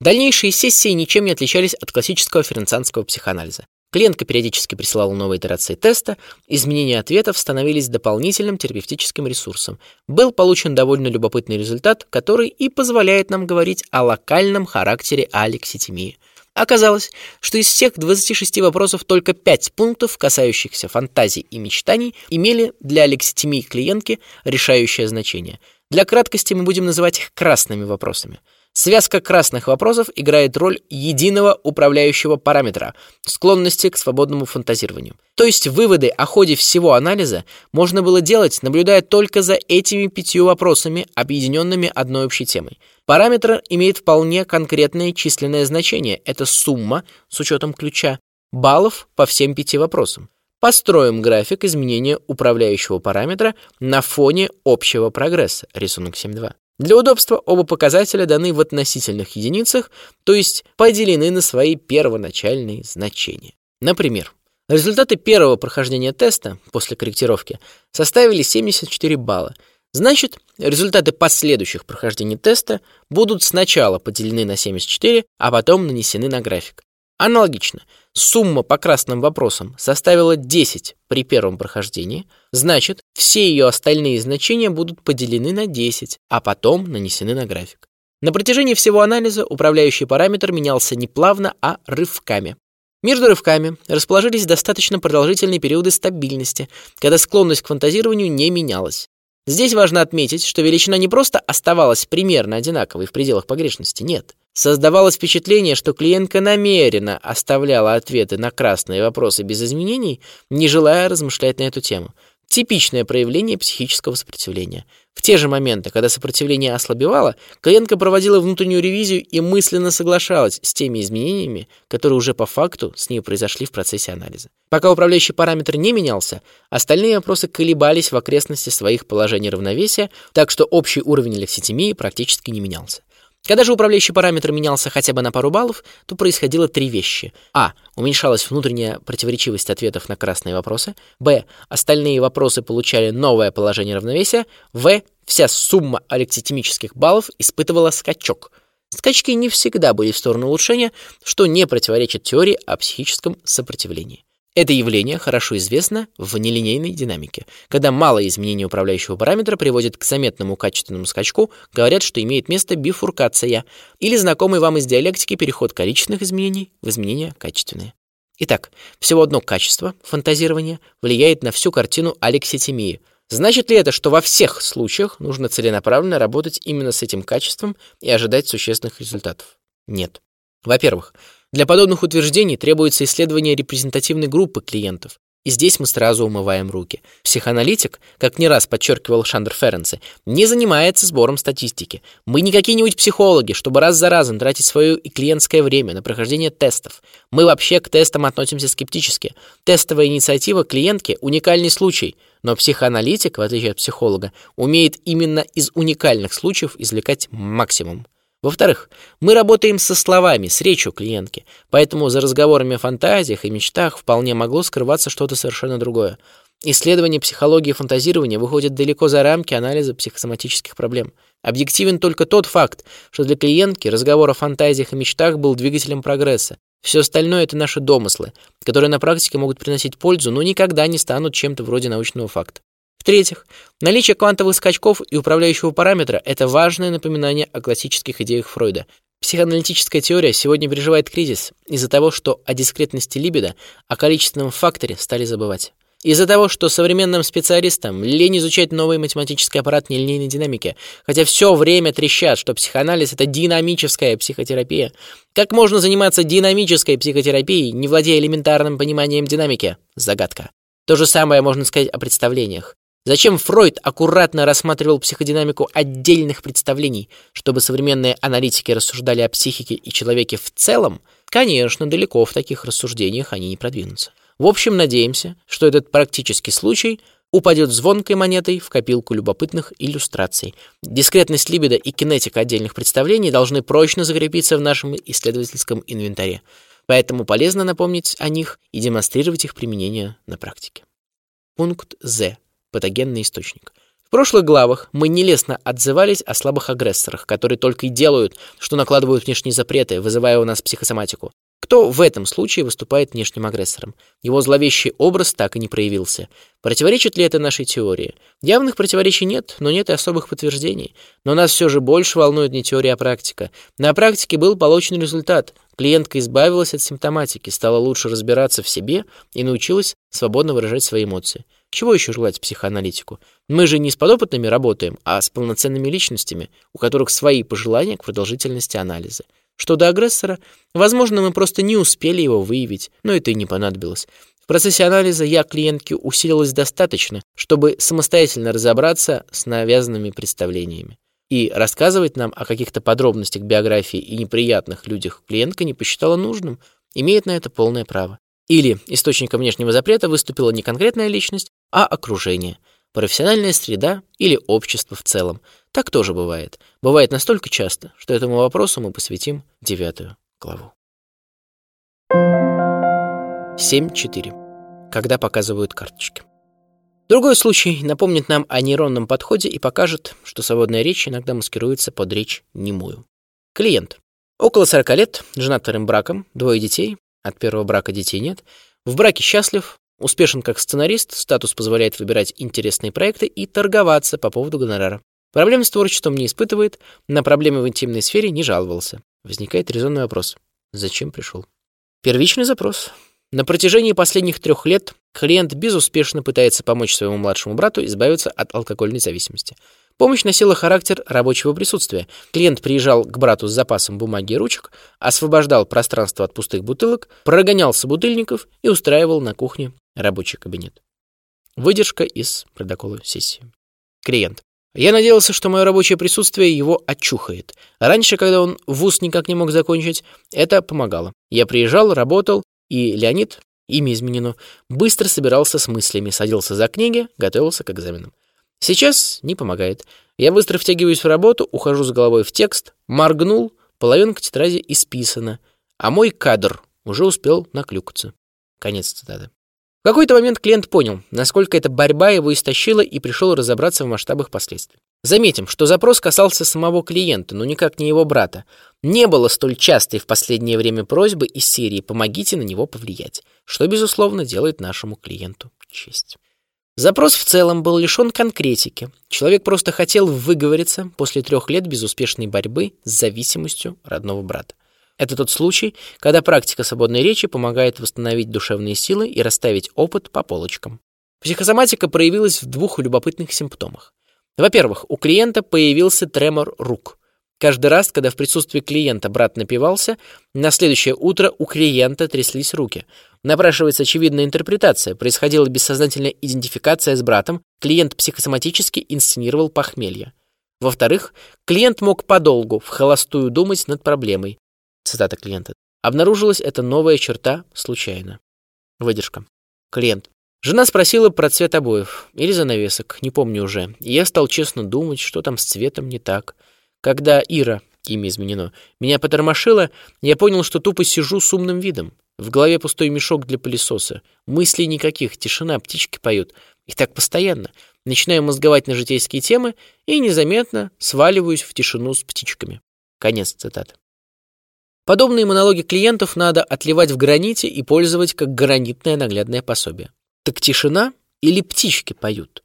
Дальнейшие сессии ничем не отличались от классического ференцианского психоанализа. Клиентка периодически присылала новые итерации теста, изменения ответов становились дополнительным терапевтическим ресурсом. Был получен довольно любопытный результат, который и позволяет нам говорить о локальном характере алекситимии. Оказалось, что из всех 26 вопросов только 5 пунктов, касающихся фантазий и мечтаний, имели для алекситимии клиентки решающее значение. Для краткости мы будем называть их красными вопросами. Связка красных вопросов играет роль единого управляющего параметра склонности к свободному фантазированию. То есть выводы о ходе всего анализа можно было делать, наблюдая только за этими пятью вопросами, объединенными одной общей темой. Параметр имеет вполне конкретное численное значение. Это сумма, с учетом ключа, баллов по всем пяти вопросам. Построим график изменения управляющего параметра на фоне общего прогресса. Рисунок 7.2. Для удобства оба показателя даны в относительных единицах, то есть поделены на свои первоначальные значения. Например, результаты первого прохождения теста после корректировки составили 74 балла, Значит, результаты последующих прохождений теста будут сначала поделены на 74, а потом нанесены на график. Аналогично, сумма по красным вопросам составила 10 при первом прохождении, значит, все ее остальные значения будут поделены на 10, а потом нанесены на график. На протяжении всего анализа управляющий параметр менялся не плавно, а рывками. Между рывками расположились достаточно продолжительные периоды стабильности, когда склонность к фантазированию не менялась. Здесь важно отметить, что величина не просто оставалась примерно одинаковой в пределах погрешности, нет. Создавалось впечатление, что клиентка намеренно оставляла ответы на красные вопросы без изменений, не желая размышлять на эту тему. Типичное проявление психического сопротивления. В те же моменты, когда сопротивление ослабевало, клиентка проводила внутреннюю ревизию и мысленно соглашалась с теми изменениями, которые уже по факту с ней произошли в процессе анализа. Пока управляющий параметр не менялся, остальные вопросы колебались в окрестности своих положений равновесия, так что общий уровень лекситимии практически не менялся. Когда же управляющий параметр менялся хотя бы на пару баллов, то происходило три вещи. А. Уменьшалась внутренняя противоречивость ответов на красные вопросы. Б. Остальные вопросы получали новое положение равновесия. В. Вся сумма алекситимических баллов испытывала скачок. Скачки не всегда были в сторону улучшения, что не противоречит теории о психическом сопротивлении. Это явление хорошо известно в нелинейной динамике. Когда малое изменение управляющего параметра приводит к заметному качественному скачку, говорят, что имеет место бифуркация, или знакомый вам из диалектики переход количественных изменений в изменения качественные. Итак, всего одно качество, фантазирование, влияет на всю картину алекситимии. Значит ли это, что во всех случаях нужно целенаправленно работать именно с этим качеством и ожидать существенных результатов? Нет. Во-первых, для подобных утверждений требуется исследование репрезентативной группы клиентов. И здесь мы сразу умываем руки. Психоаналитик, как не раз подчеркивал Шандер Ференци, не занимается сбором статистики. Мы не какие-нибудь психологи, чтобы раз за разом тратить свое и клиентское время на прохождение тестов. Мы вообще к тестам относимся скептически. Тестовая инициатива клиентки – уникальный случай, но психоаналитик, в отличие от психолога, умеет именно из уникальных случаев извлекать максимум. Во-вторых, мы работаем со словами, с речью клиентки, поэтому за разговорами о фантазиях и мечтах вполне могло скрываться что-то совершенно другое. Исследование психологии фантазирования выходит далеко за рамки анализа психосоматических проблем. Объективен только тот факт, что для клиентки разговор о фантазиях и мечтах был двигателем прогресса. Все остальное это наши домыслы, которые на практике могут приносить пользу, но никогда не станут чем-то вроде научного факта. В-третьих, наличие квантовых скачков и управляющего параметра – это важное напоминание о классических идеях Фройда. Психоаналитическая теория сегодня переживает кризис из-за того, что о дискретности либидо, о количественном факторе стали забывать. Из-за того, что современным специалистам лень изучать новый математический аппарат нелинейной динамики, хотя все время трещат, что психоанализ — это динамическая психотерапия. Как можно заниматься динамической психотерапией, не владея элементарным пониманием динамики? Загадка. То же самое можно сказать о представлениях. Зачем Фройд аккуратно рассматривал психодинамику отдельных представлений, чтобы современные аналитики рассуждали о психике и человеке в целом? Конечно, далеко в таких рассуждениях они не продвинутся. В общем, надеемся, что этот практический случай упадет звонкой монетой в копилку любопытных иллюстраций. Дискретность либидо и кинетика отдельных представлений должны прочно закрепиться в нашем исследовательском инвентаре. Поэтому полезно напомнить о них и демонстрировать их применение на практике. Пункт З патогенный источник. В прошлых главах мы нелестно отзывались о слабых агрессорах, которые только и делают, что накладывают внешние запреты, вызывая у нас психосоматику. Кто в этом случае выступает внешним агрессором? Его зловещий образ так и не проявился. Противоречит ли это нашей теории? Явных противоречий нет, но нет и особых подтверждений. Но нас все же больше волнует не теория, а практика. На практике был получен результат. Клиентка избавилась от симптоматики, стала лучше разбираться в себе и научилась свободно выражать свои эмоции. Чего еще желать психоаналитику? Мы же не с подопытными работаем, а с полноценными личностями, у которых свои пожелания к продолжительности анализа. Что до агрессора, возможно, мы просто не успели его выявить, но это и не понадобилось. В процессе анализа я клиентки усилилась достаточно, чтобы самостоятельно разобраться с навязанными представлениями. И рассказывать нам о каких-то подробностях биографии и неприятных людях клиентка не посчитала нужным, имеет на это полное право. Или источником внешнего запрета выступила не конкретная личность, а окружение – профессиональная среда или общество в целом. Так тоже бывает. Бывает настолько часто, что этому вопросу мы посвятим девятую главу. 7.4. Когда показывают карточки. Другой случай напомнит нам о нейронном подходе и покажет, что свободная речь иногда маскируется под речь немую. Клиент. Около 40 лет, женат вторым браком, двое детей, от первого брака детей нет, в браке счастлив, Успешен как сценарист, статус позволяет выбирать интересные проекты и торговаться по поводу гонорара. Проблем с творчеством не испытывает, на проблемы в интимной сфере не жаловался. Возникает резонный вопрос. Зачем пришел? Первичный запрос. На протяжении последних трех лет клиент безуспешно пытается помочь своему младшему брату избавиться от алкогольной зависимости. Помощь носила характер рабочего присутствия. Клиент приезжал к брату с запасом бумаги и ручек, освобождал пространство от пустых бутылок, прогонял собутыльников и устраивал на кухне рабочий кабинет. Выдержка из протокола сессии. Клиент. Я надеялся, что мое рабочее присутствие его очухает. Раньше, когда он вуз никак не мог закончить, это помогало. Я приезжал, работал, и Леонид, имя изменено, быстро собирался с мыслями, садился за книги, готовился к экзаменам. Сейчас не помогает. Я быстро втягиваюсь в работу, ухожу с головой в текст, моргнул, половинка тетради исписана, а мой кадр уже успел наклюкаться. Конец цитаты. В какой-то момент клиент понял, насколько эта борьба его истощила и пришел разобраться в масштабах последствий. Заметим, что запрос касался самого клиента, но никак не его брата. Не было столь частой в последнее время просьбы из серии «помогите на него повлиять», что, безусловно, делает нашему клиенту честь. Запрос в целом был лишен конкретики. Человек просто хотел выговориться после трех лет безуспешной борьбы с зависимостью родного брата. Это тот случай, когда практика свободной речи помогает восстановить душевные силы и расставить опыт по полочкам. Психосоматика проявилась в двух любопытных симптомах. Во-первых, у клиента появился тремор рук. Каждый раз, когда в присутствии клиента брат напивался, на следующее утро у клиента тряслись руки. Напрашивается очевидная интерпретация. Происходила бессознательная идентификация с братом, клиент психосоматически инсценировал похмелье. Во-вторых, клиент мог подолгу, в холостую думать над проблемой. Цитата клиента. Обнаружилась эта новая черта случайно. Выдержка. Клиент. Жена спросила про цвет обоев или занавесок, не помню уже. И я стал честно думать, что там с цветом не так. Когда Ира, имя изменено, меня потормошила, я понял, что тупо сижу с умным видом. В голове пустой мешок для пылесоса. Мыслей никаких, тишина, птички поют. И так постоянно. Начинаю мозговать на житейские темы и незаметно сваливаюсь в тишину с птичками. Конец цитаты. Подобные монологи клиентов надо отливать в граните и пользовать как гранитное наглядное пособие. Так тишина или птички поют?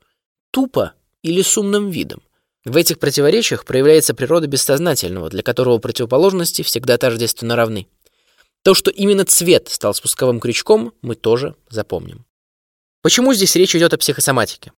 Тупо или с умным видом? В этих противоречиях проявляется природа бессознательного, для которого противоположности всегда тождественно равны. То, что именно цвет стал спусковым крючком, мы тоже запомним. Почему здесь речь идет о психосоматике?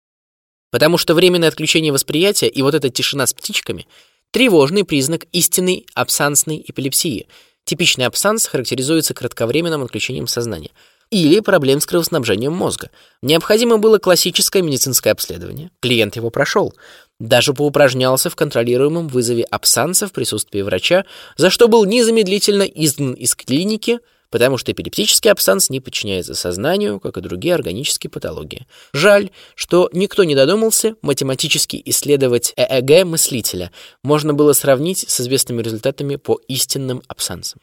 Потому что временное отключение восприятия и вот эта тишина с птичками – тревожный признак истинной абсансной эпилепсии. Типичный абсанс характеризуется кратковременным отключением сознания – или проблем с кровоснабжением мозга. Необходимо было классическое медицинское обследование. Клиент его прошел. Даже поупражнялся в контролируемом вызове абсанса в присутствии врача, за что был незамедлительно изгнан из клиники, потому что эпилептический абсанс не подчиняется сознанию, как и другие органические патологии. Жаль, что никто не додумался математически исследовать ЭЭГ мыслителя. Можно было сравнить с известными результатами по истинным абсансам.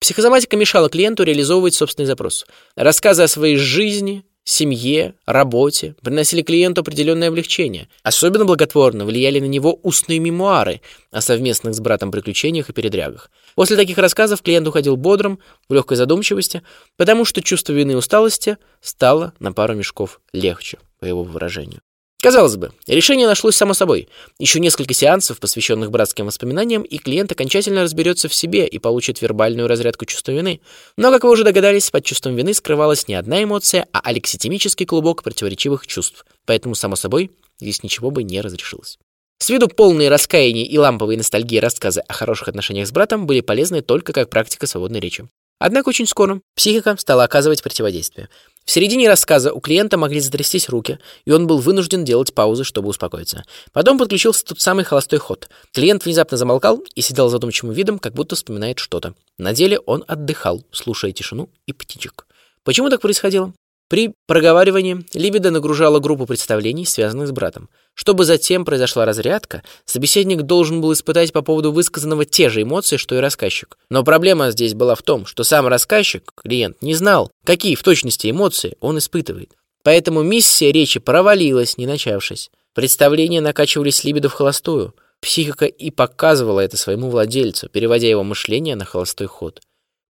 Психосоматика мешала клиенту реализовывать собственный запрос. Рассказы о своей жизни семье, работе, приносили клиенту определенное облегчение. Особенно благотворно влияли на него устные мемуары о совместных с братом приключениях и передрягах. После таких рассказов клиент уходил бодрым, в легкой задумчивости, потому что чувство вины и усталости стало на пару мешков легче, по его выражению. Казалось бы, решение нашлось само собой. Еще несколько сеансов, посвященных братским воспоминаниям, и клиент окончательно разберется в себе и получит вербальную разрядку чувства вины. Но, как вы уже догадались, под чувством вины скрывалась не одна эмоция, а алекситимический клубок противоречивых чувств. Поэтому, само собой, здесь ничего бы не разрешилось. С виду полные раскаяния и ламповые ностальгии рассказы о хороших отношениях с братом были полезны только как практика свободной речи. Однако очень скоро психика стала оказывать противодействие. В середине рассказа у клиента могли затрястись руки, и он был вынужден делать паузы, чтобы успокоиться. Потом подключился тот самый холостой ход. Клиент внезапно замолкал и сидел задумчивым видом, как будто вспоминает что-то. На деле он отдыхал, слушая тишину и птичек. Почему так происходило? При проговаривании либидо нагружала группу представлений, связанных с братом. Чтобы затем произошла разрядка, собеседник должен был испытать по поводу высказанного те же эмоции, что и рассказчик. Но проблема здесь была в том, что сам рассказчик, клиент, не знал, какие в точности эмоции он испытывает. Поэтому миссия речи провалилась, не начавшись. Представления накачивались либидо в холостую. Психика и показывала это своему владельцу, переводя его мышление на холостой ход.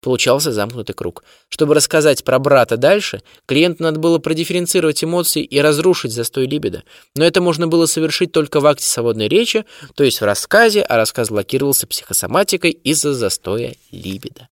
Получался замкнутый круг. Чтобы рассказать про брата дальше, клиенту надо было продифференцировать эмоции и разрушить застой либидо. Но это можно было совершить только в акте свободной речи, то есть в рассказе, а рассказ блокировался психосоматикой из-за застоя либидо.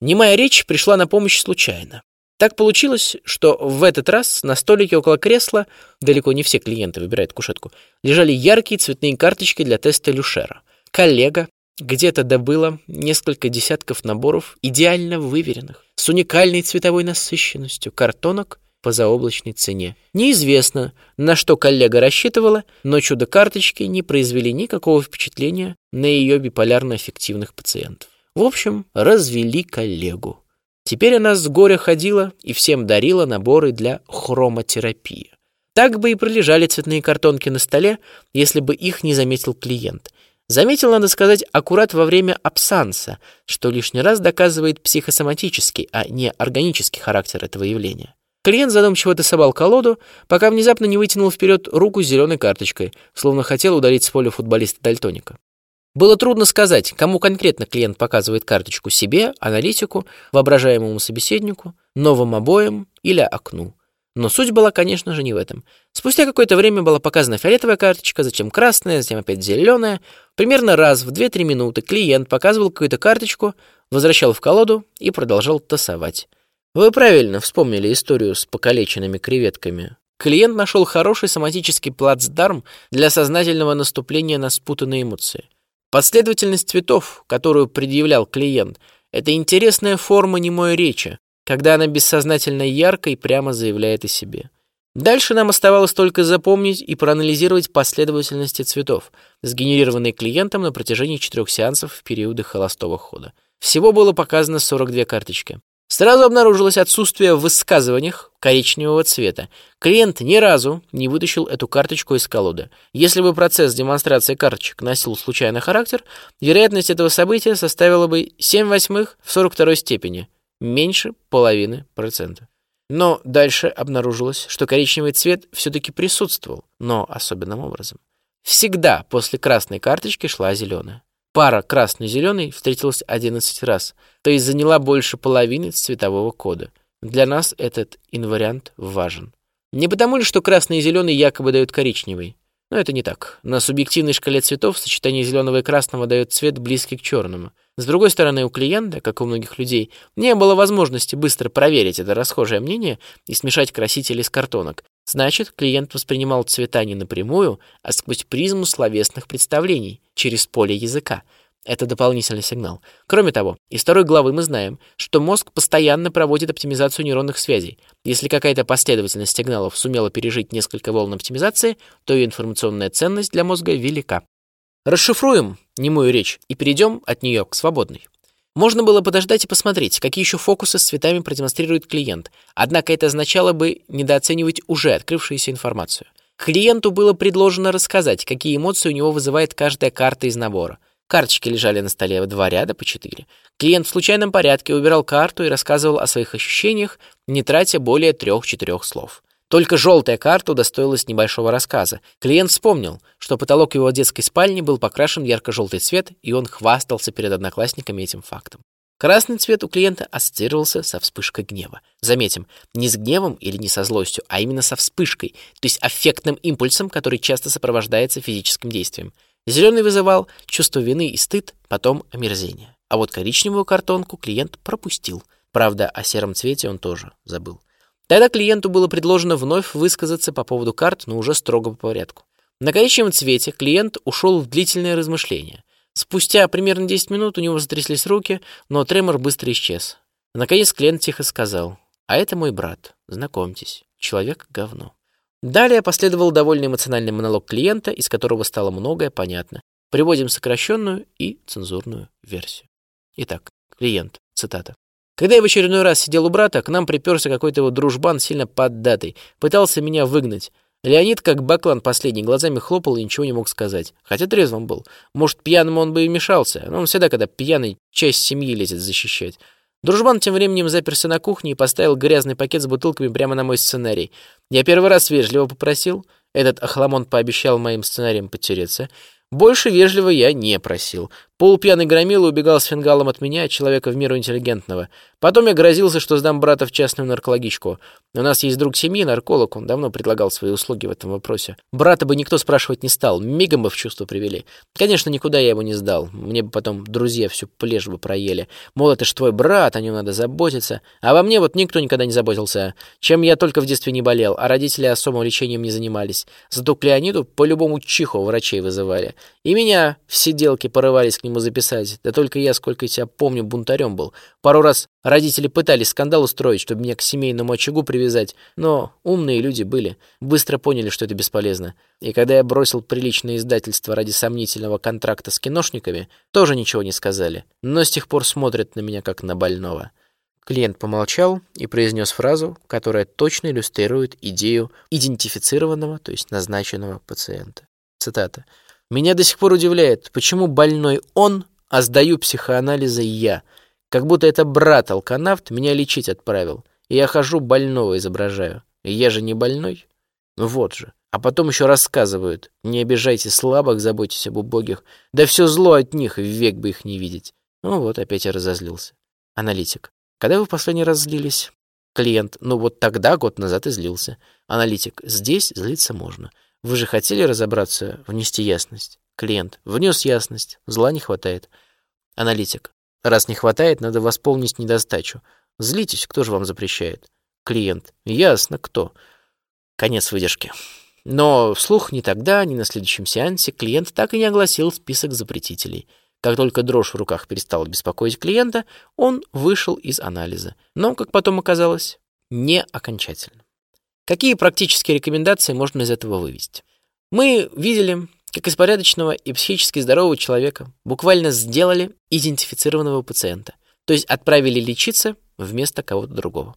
Немая речь пришла на помощь случайно. Так получилось, что в этот раз на столике около кресла, далеко не все клиенты выбирают кушетку, лежали яркие цветные карточки для теста Люшера. Коллега, где-то добыла несколько десятков наборов идеально выверенных, с уникальной цветовой насыщенностью картонок по заоблачной цене. Неизвестно, на что коллега рассчитывала, но чудо-карточки не произвели никакого впечатления на ее биполярно-аффективных пациентов. В общем, развели коллегу. Теперь она с горя ходила и всем дарила наборы для хромотерапии. Так бы и пролежали цветные картонки на столе, если бы их не заметил клиент. Заметил, надо сказать, аккурат во время абсанса, что лишний раз доказывает психосоматический, а не органический характер этого явления. Клиент задумчиво тасовал колоду, пока внезапно не вытянул вперед руку с зеленой карточкой, словно хотел удалить с поля футболиста-дальтоника. Было трудно сказать, кому конкретно клиент показывает карточку себе, аналитику, воображаемому собеседнику, новым обоям или окну. Но суть была, конечно же, не в этом. Спустя какое-то время была показана фиолетовая карточка, затем красная, затем опять зеленая. Примерно раз в 2-3 минуты клиент показывал какую-то карточку, возвращал в колоду и продолжал тасовать. Вы правильно вспомнили историю с покалеченными креветками. Клиент нашел хороший соматический плацдарм для сознательного наступления на спутанные эмоции. Последовательность цветов, которую предъявлял клиент, это интересная форма немой речи, когда она бессознательно ярко и прямо заявляет о себе. Дальше нам оставалось только запомнить и проанализировать последовательности цветов, сгенерированные клиентом на протяжении четырех сеансов в периоды холостого хода. Всего было показано 42 карточки. Сразу обнаружилось отсутствие в высказываниях коричневого цвета. Клиент ни разу не вытащил эту карточку из колоды. Если бы процесс демонстрации карточек носил случайный характер, вероятность этого события составила бы 7 восьмых в 42 степени, меньше половины процента. Но дальше обнаружилось, что коричневый цвет все-таки присутствовал, но особенным образом. Всегда после красной карточки шла зеленая. Пара красный-зеленый встретилась 11 раз, то есть заняла больше половины цветового кода. Для нас этот инвариант важен. Не потому ли, что красный и зеленый якобы дают коричневый? Но это не так. На субъективной шкале цветов сочетание зеленого и красного дает цвет близкий к черному. С другой стороны, у клиента, как у многих людей, не было возможности быстро проверить это расхожее мнение и смешать красители с картонок. Значит, клиент воспринимал цвета не напрямую, а сквозь призму словесных представлений, через поле языка. Это дополнительный сигнал. Кроме того, из второй главы мы знаем, что мозг постоянно проводит оптимизацию нейронных связей. Если какая-то последовательность сигналов сумела пережить несколько волн оптимизации, то ее информационная ценность для мозга велика. Расшифруем немую речь и перейдем от нее к свободной. Можно было подождать и посмотреть, какие еще фокусы с цветами продемонстрирует клиент, однако это означало бы недооценивать уже открывшуюся информацию. Клиенту было предложено рассказать, какие эмоции у него вызывает каждая карта из набора. Карточки лежали на столе в два ряда по четыре. Клиент в случайном порядке убирал карту и рассказывал о своих ощущениях, не тратя более трех-четырех слов. Только желтая карта удостоилась небольшого рассказа. Клиент вспомнил, что потолок его детской спальни был покрашен в ярко-желтый цвет, и он хвастался перед одноклассниками этим фактом. Красный цвет у клиента ассоциировался со вспышкой гнева. Заметим, не с гневом или не со злостью, а именно со вспышкой, то есть аффектным импульсом, который часто сопровождается физическим действием. Зеленый вызывал чувство вины и стыд, потом омерзение. А вот коричневую картонку клиент пропустил. Правда, о сером цвете он тоже забыл. Тогда клиенту было предложено вновь высказаться по поводу карт, но уже строго по порядку. На коричневом цвете клиент ушел в длительное размышление. Спустя примерно 10 минут у него затряслись руки, но тремор быстро исчез. Наконец клиент тихо сказал, «А это мой брат, знакомьтесь, человек говно». Далее последовал довольно эмоциональный монолог клиента, из которого стало многое понятно. Приводим сокращенную и цензурную версию. Итак, клиент, цитата. Когда я в очередной раз сидел у брата, к нам приперся какой-то его дружбан сильно поддатый, пытался меня выгнать. Леонид, как баклан последний, глазами хлопал и ничего не мог сказать. Хотя трезвым был. Может, пьяным он бы и мешался, но он всегда, когда пьяный, часть семьи лезет защищать. Дружбан тем временем заперся на кухне и поставил грязный пакет с бутылками прямо на мой сценарий. Я первый раз вежливо попросил. Этот охламон пообещал моим сценарием потереться. Больше вежливо я не просил. Полупьяный громила убегал с фингалом от меня, человека в меру интеллигентного. Потом я грозился, что сдам брата в частную наркологичку. У нас есть друг семьи, нарколог, он давно предлагал свои услуги в этом вопросе. Брата бы никто спрашивать не стал, мигом бы в чувство привели. Конечно, никуда я его не сдал. Мне бы потом друзья всю плешь бы проели. Мол, это ж твой брат, о нем надо заботиться. А во мне вот никто никогда не заботился. Чем я только в детстве не болел, а родители особым лечением не занимались. Зато к Леониду по-любому чиху врачей вызывали. И меня в сиделке порывались к нему записать. Да только я, сколько тебя помню, бунтарем был. Пару раз родители пытались скандал устроить, чтобы меня к семейному очагу привязать, но умные люди были. Быстро поняли, что это бесполезно. И когда я бросил приличное издательство ради сомнительного контракта с киношниками, тоже ничего не сказали. Но с тех пор смотрят на меня как на больного. Клиент помолчал и произнес фразу, которая точно иллюстрирует идею идентифицированного, то есть назначенного пациента. Цитата. Меня до сих пор удивляет, почему больной он, а сдаю психоанализа я. Как будто это брат-алканавт меня лечить отправил. И я хожу больного изображаю. И я же не больной. Ну вот же. А потом еще рассказывают. Не обижайте слабых, заботьтесь об убогих. Да все зло от них, век бы их не видеть. Ну вот, опять я разозлился. Аналитик. Когда вы в последний раз злились? Клиент. Ну вот тогда, год назад, и злился. Аналитик. Здесь злиться можно. Вы же хотели разобраться, внести ясность? Клиент. Внес ясность. Зла не хватает. Аналитик. Раз не хватает, надо восполнить недостачу. Злитесь, кто же вам запрещает? Клиент. Ясно, кто. Конец выдержки. Но вслух ни тогда, ни на следующем сеансе клиент так и не огласил список запретителей. Как только дрожь в руках перестала беспокоить клиента, он вышел из анализа. Но, как потом оказалось, не окончательно. Какие практические рекомендации можно из этого вывести? Мы видели, как из порядочного и психически здорового человека буквально сделали идентифицированного пациента, то есть отправили лечиться вместо кого-то другого.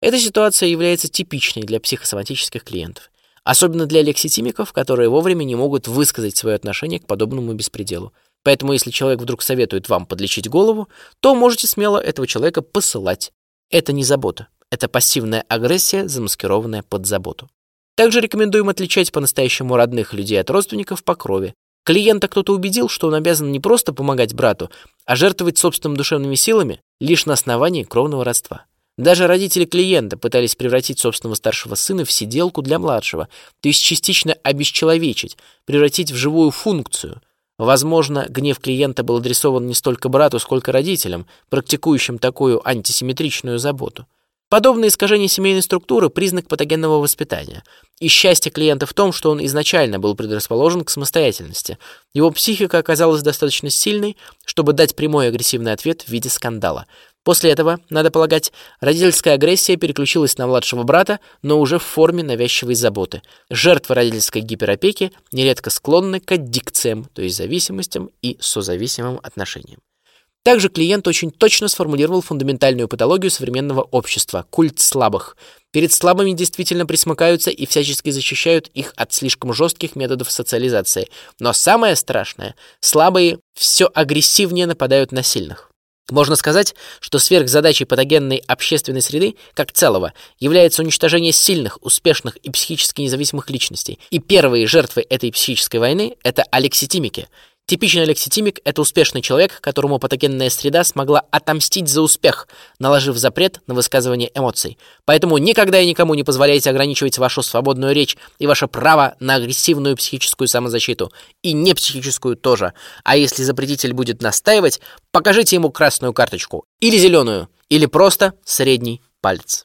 Эта ситуация является типичной для психосоматических клиентов, особенно для лекситимиков, которые вовремя не могут высказать свое отношение к подобному беспределу. Поэтому если человек вдруг советует вам подлечить голову, то можете смело этого человека посылать. Это не забота. Это пассивная агрессия, замаскированная под заботу. Также рекомендуем отличать по-настоящему родных людей от родственников по крови. Клиента кто-то убедил, что он обязан не просто помогать брату, а жертвовать собственными душевными силами лишь на основании кровного родства. Даже родители клиента пытались превратить собственного старшего сына в сиделку для младшего, то есть частично обесчеловечить, превратить в живую функцию. Возможно, гнев клиента был адресован не столько брату, сколько родителям, практикующим такую антисимметричную заботу. Подобное искажение семейной структуры – признак патогенного воспитания. И счастье клиента в том, что он изначально был предрасположен к самостоятельности. Его психика оказалась достаточно сильной, чтобы дать прямой агрессивный ответ в виде скандала. После этого, надо полагать, родительская агрессия переключилась на младшего брата, но уже в форме навязчивой заботы. Жертвы родительской гиперопеки нередко склонны к аддикциям, то есть зависимостям и созависимым отношениям. Также клиент очень точно сформулировал фундаментальную патологию современного общества – культ слабых. Перед слабыми действительно присмыкаются и всячески защищают их от слишком жестких методов социализации. Но самое страшное – слабые все агрессивнее нападают на сильных. Можно сказать, что сверхзадачей патогенной общественной среды, как целого, является уничтожение сильных, успешных и психически независимых личностей. И первые жертвы этой психической войны – это алекситимики – Типичный алекситимик – это успешный человек, которому патогенная среда смогла отомстить за успех, наложив запрет на высказывание эмоций. Поэтому никогда и никому не позволяйте ограничивать вашу свободную речь и ваше право на агрессивную психическую самозащиту. И не психическую тоже. А если запретитель будет настаивать, покажите ему красную карточку. Или зеленую. Или просто средний палец.